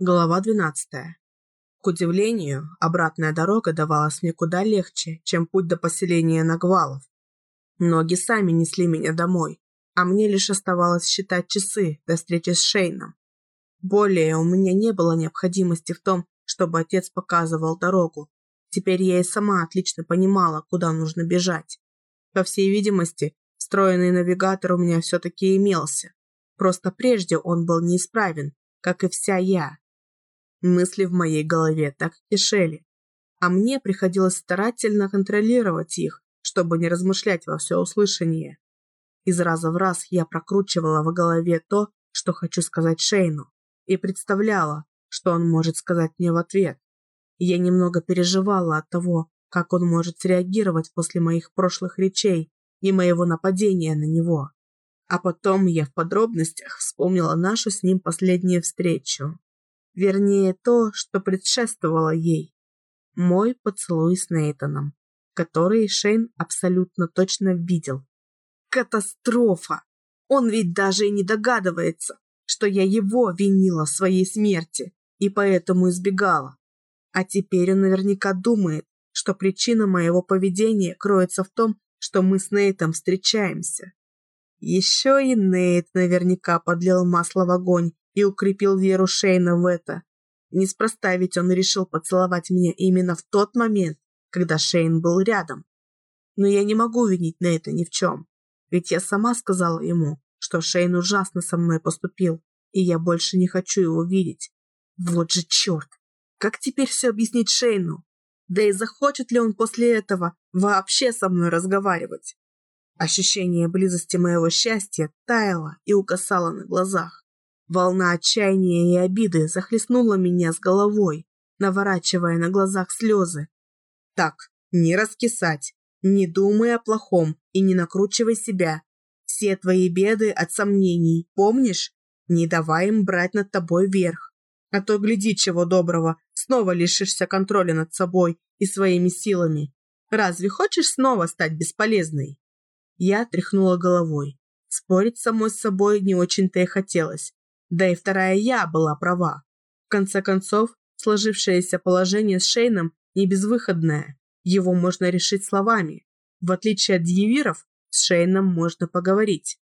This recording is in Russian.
Глава 12. К удивлению, обратная дорога давалась мне куда легче, чем путь до поселения Нагвалов. Ноги сами несли меня домой, а мне лишь оставалось считать часы до встречи с Шейном. Более у меня не было необходимости в том, чтобы отец показывал дорогу. Теперь я и сама отлично понимала, куда нужно бежать. По всей видимости, встроенный навигатор у меня все-таки имелся. Просто прежде он был неисправен, как и вся я. Мысли в моей голове так кишели, а мне приходилось старательно контролировать их, чтобы не размышлять во всеуслышание. Из раза в раз я прокручивала в голове то, что хочу сказать Шейну, и представляла, что он может сказать мне в ответ. Я немного переживала от того, как он может среагировать после моих прошлых речей и моего нападения на него. А потом я в подробностях вспомнила нашу с ним последнюю встречу. Вернее, то, что предшествовало ей. Мой поцелуй с Нейтаном, который Шейн абсолютно точно видел. Катастрофа! Он ведь даже и не догадывается, что я его винила в своей смерти и поэтому избегала. А теперь он наверняка думает, что причина моего поведения кроется в том, что мы с Нейтом встречаемся. Еще и Нейт наверняка подлил масло в огонь и укрепил веру Шейна в это. Неспроста ведь он решил поцеловать меня именно в тот момент, когда Шейн был рядом. Но я не могу винить на это ни в чем, ведь я сама сказала ему, что Шейн ужасно со мной поступил, и я больше не хочу его видеть. Вот же черт! Как теперь все объяснить Шейну? Да и захочет ли он после этого вообще со мной разговаривать? Ощущение близости моего счастья таяло и угасало на глазах. Волна отчаяния и обиды захлестнула меня с головой, наворачивая на глазах слезы. Так, не раскисать, не думай о плохом и не накручивай себя. Все твои беды от сомнений, помнишь? Не давай им брать над тобой верх. А то, гляди, чего доброго, снова лишишься контроля над собой и своими силами. Разве хочешь снова стать бесполезной? Я тряхнула головой. Спорить самой с собой не очень-то и хотелось. Да и вторая я была права. В конце концов, сложившееся положение с Шейном не безвыходное. Его можно решить словами. В отличие от дьявиров, с Шейном можно поговорить.